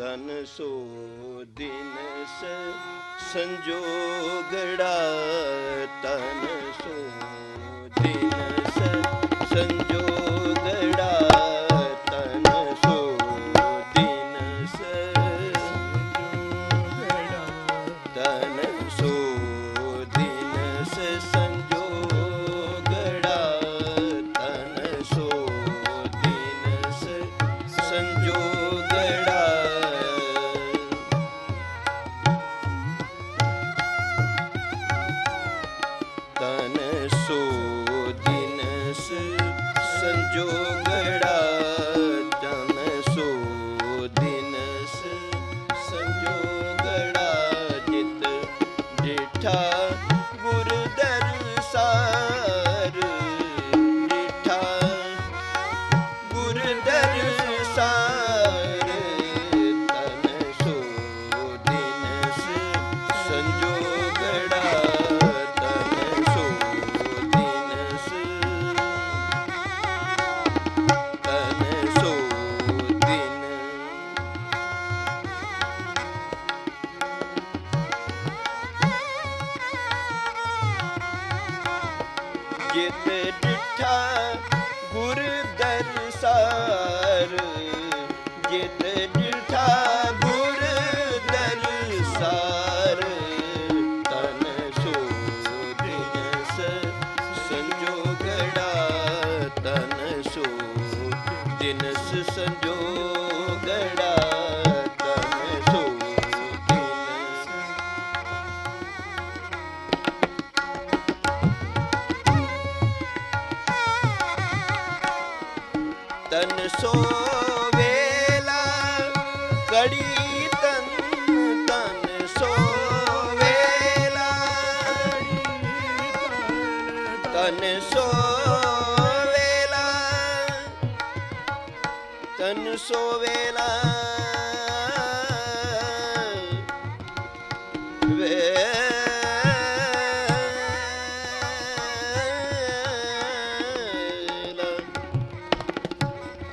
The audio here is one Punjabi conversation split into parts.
ਤਨ ਸੋ ਦਿਨ ਸੰਜੋਗੜਾ ਤਨ ਸੋ ਦਿਨ।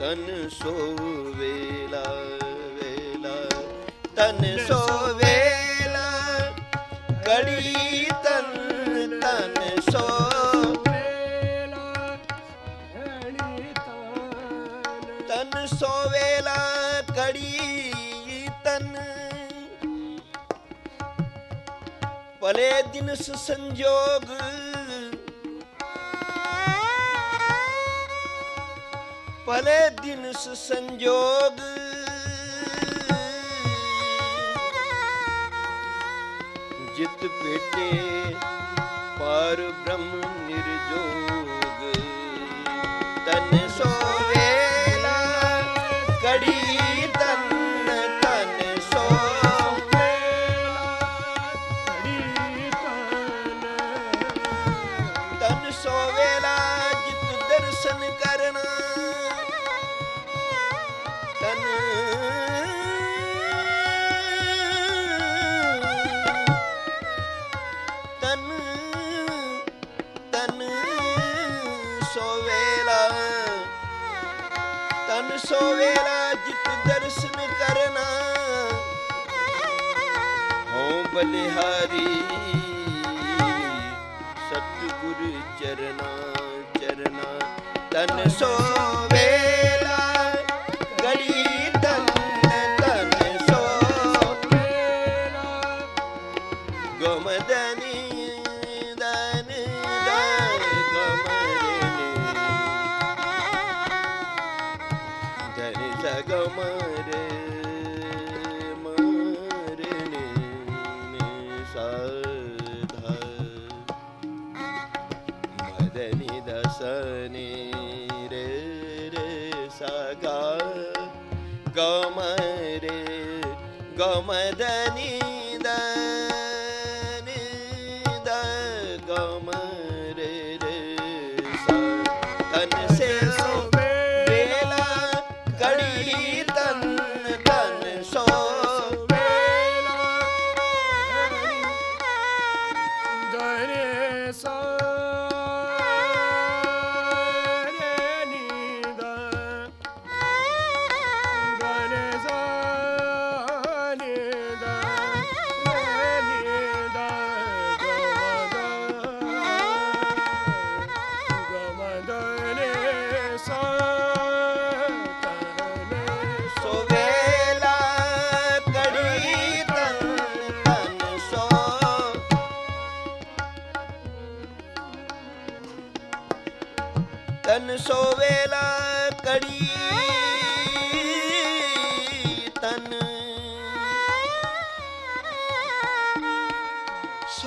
ਤਨ ਸੋ ਵੇਲਾ ਤਨ ਸੋ ਵੇਲਾ ਤਨ ਤਨ ਸੋ ਤਨ ਸੋ ਵੇਲਾ ਕੜੀ ਤਨ। ਭਲੇ ਦਿਨ ਸੰਜੋਗ ਭਲੇ ਦਿਨ ਸੰਜੋਗ ਜਿਤ ਭੇਟੇ ਪਰ ਬ੍ਰਹਮ ਨਿਰਜੋਗ। ਤਨ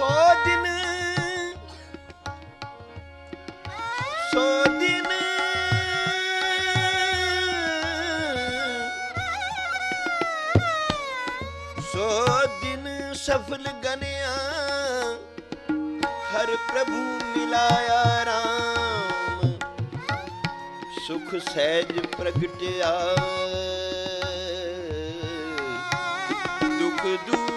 ਸੋ ਦਿਨ ਸੋ ਦਿਨ। ਸਫਲ ਗਨਿਆ, ਹਰ ਪ੍ਰਭੂ ਮਿਲਾਇਆ ਰਾਮ। ਸੁਖ ਸਹਿਜ ਪ੍ਰਗਟਿਆ। ਦੁਖ ਦੂਰ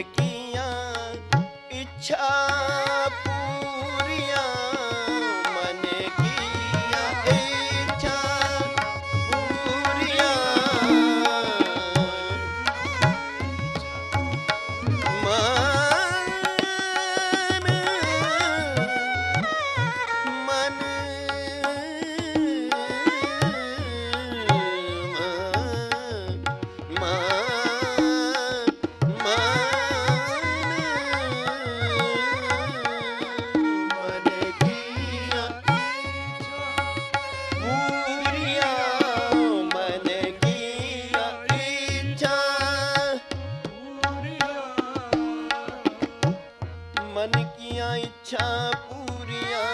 ਕੀਆਂ ਇੱਛਾ ਕੀਆਂ ਇੱਛਾ ਪੂਰੀਆਂ।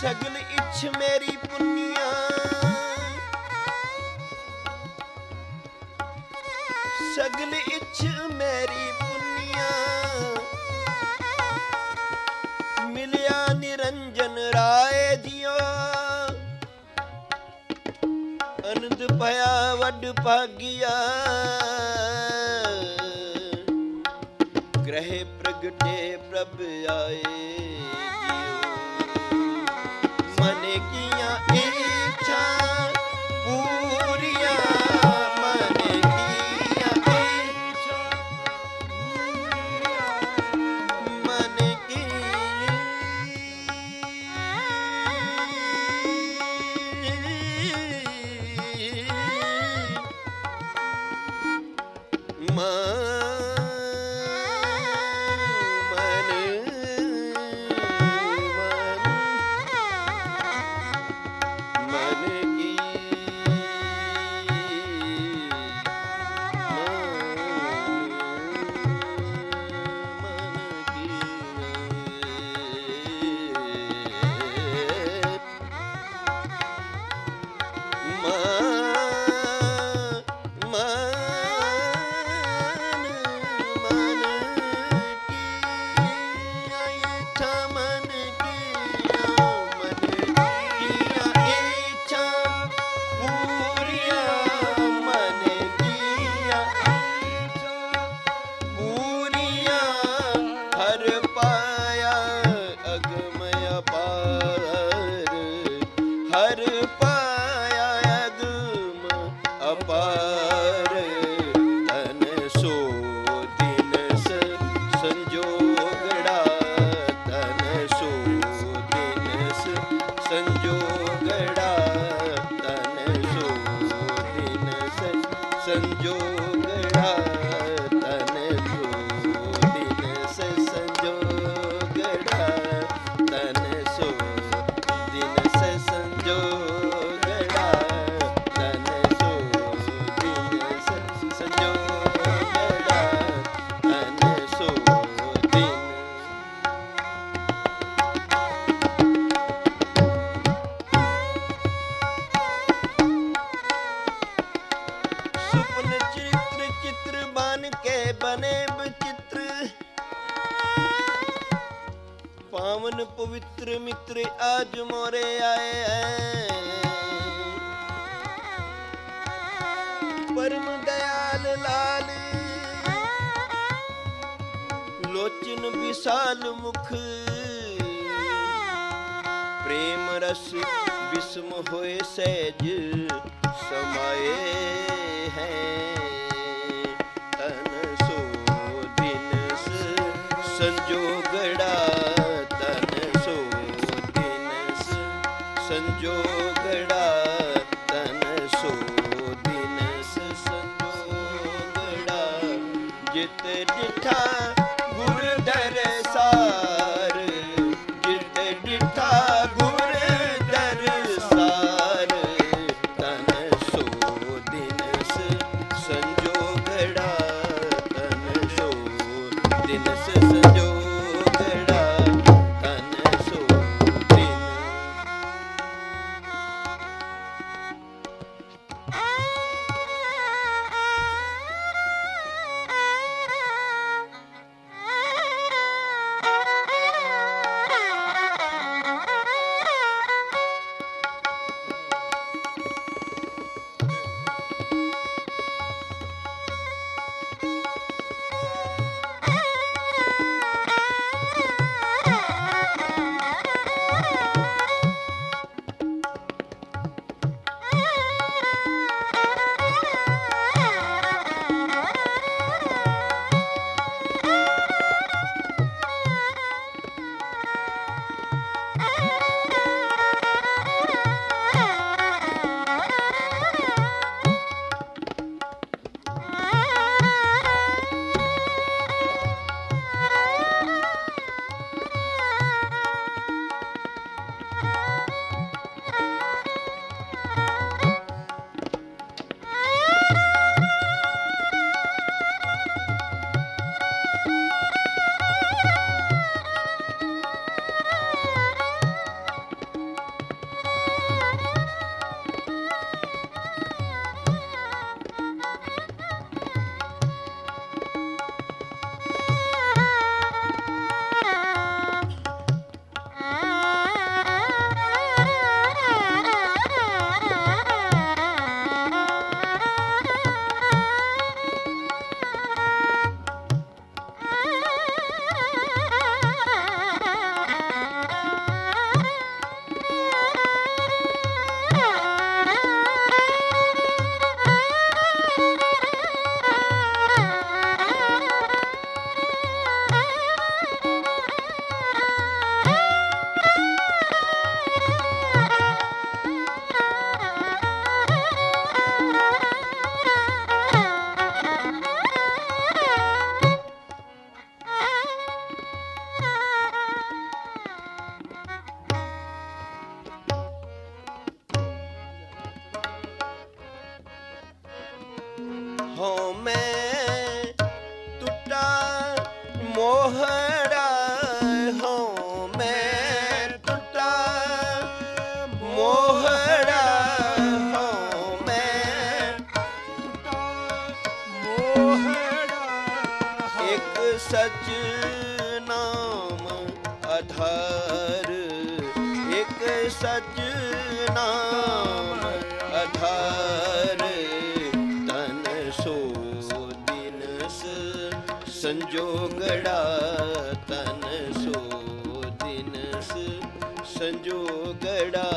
ਸਗਲ ਇੱਛ ਮੇਰੀ ਪੁੰਨੀਆਂ। ਸਗਲ ਇੱਛ ਮੇਰੀ ਪੁੰਨੀਆਂ। ਮਿਲਿਆ ਨਿਰੰਜਨ ਰਾਏ ਦਿਓ ਅਨੰਦ ਭਇਆ ਵੱਡ ਭਾਗਿਆ। ਪ੍ਰਭ ਆਏ। ਜਿਉ ਸੰਜੋਗੜਾ ਤਨ ਸੋ ਦਿਨਸ ਸੰਜੋਗੜਾ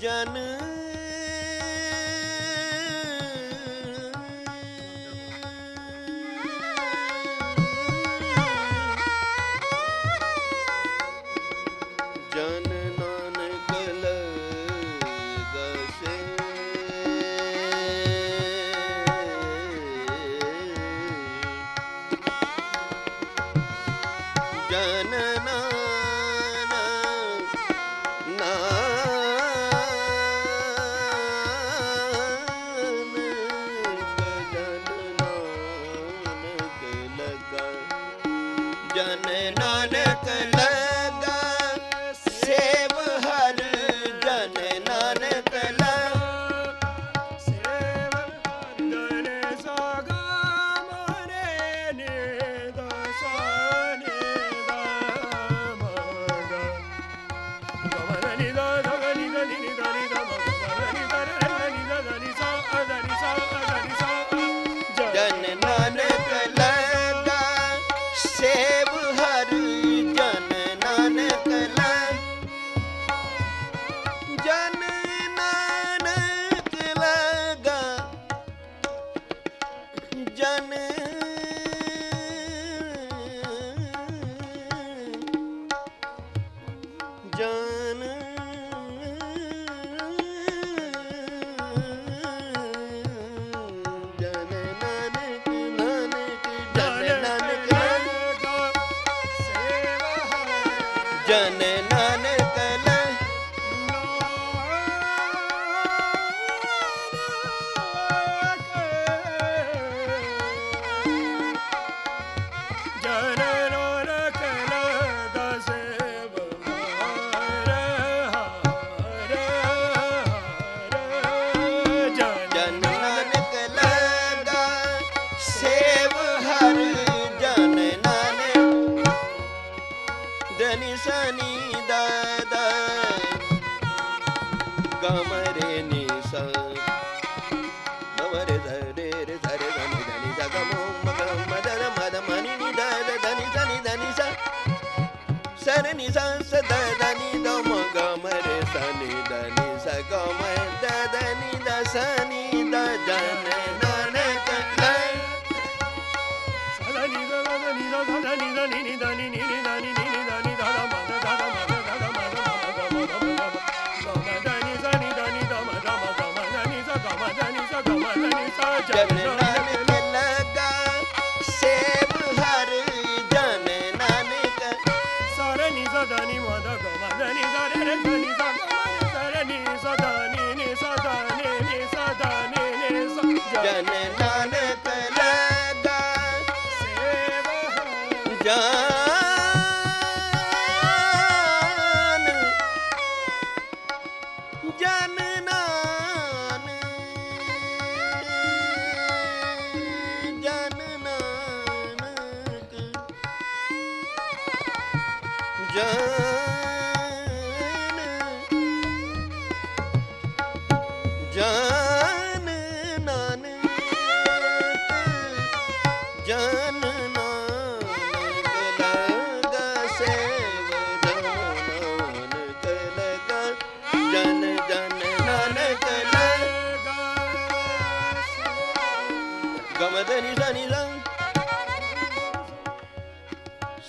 ਜਨ Japanese.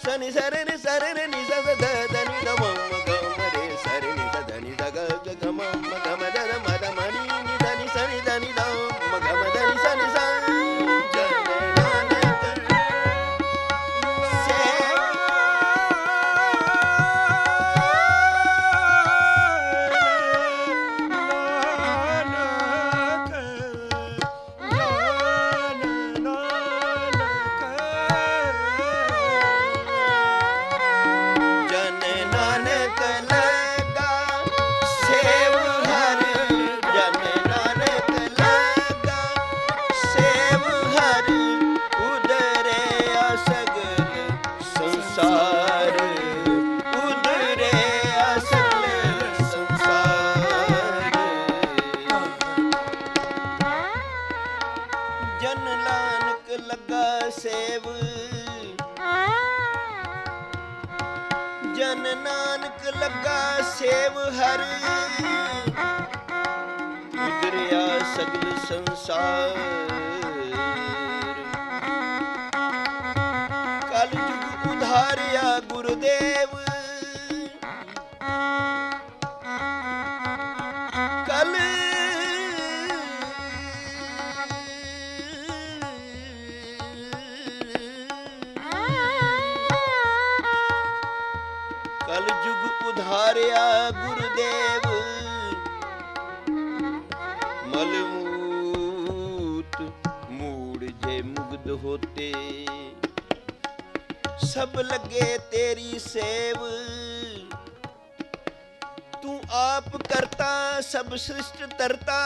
సని సరి ని సరి ని ని స ద ద ని ద మ మ గ మ రే సరి ని ద ద ని ద గ గ గ మ మ గ మ ద మ ద మ ਸੰਸਾਰ। ਕਲ ਜੁਗ ਉਧਾਰਿਆ ਗੁਰਦੇਵ। ਕਲ ਕਲ ਜੁਗ ਉਧਾਰਿਆ ਹੋਤੇ ਸਭ ਲੱਗੇ ਤੇਰੀ ਸੇਵ। ਤੂੰ ਆਪ ਕਰਤਾ, ਸਭ ਸ੍ਰਿਸ਼ਟ ਤਰਤਾ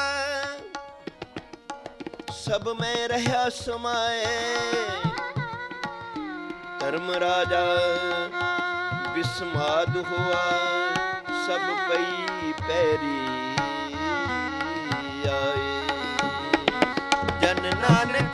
ਸਭ ਮੈਂ ਰਹਾ ਸਮਾਏ। ਧਰਮ ਰਾਜਾ, ਬਿਸਮਾਦ ਹੋਆ, ਸਭ ਪਈ ਪੈਰੀ ਆਏ। ਜਨ ਨਾਨਕ